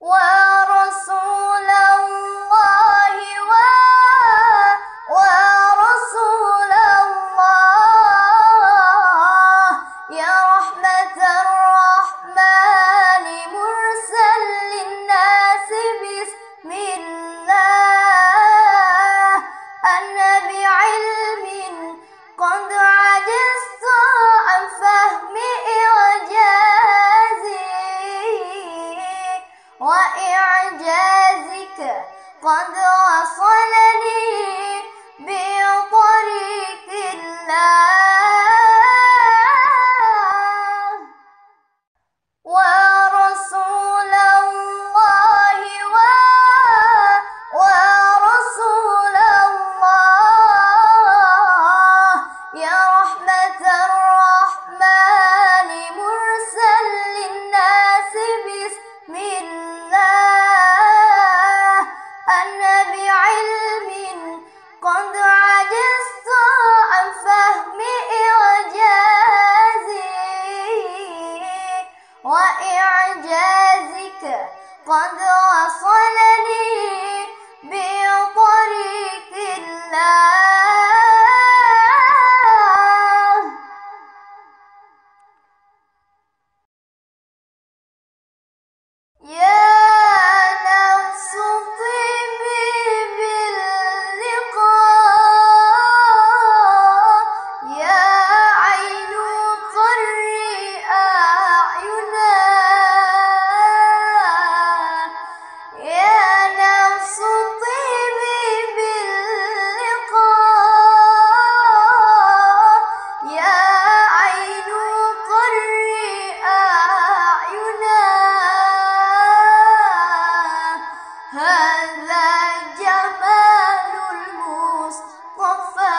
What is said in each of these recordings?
Whoa! وصلني قد وصلني بطريق الله. يا نفس طبي باللقاء. يا عين قر أعينا جمال المصطفى.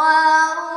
الغوار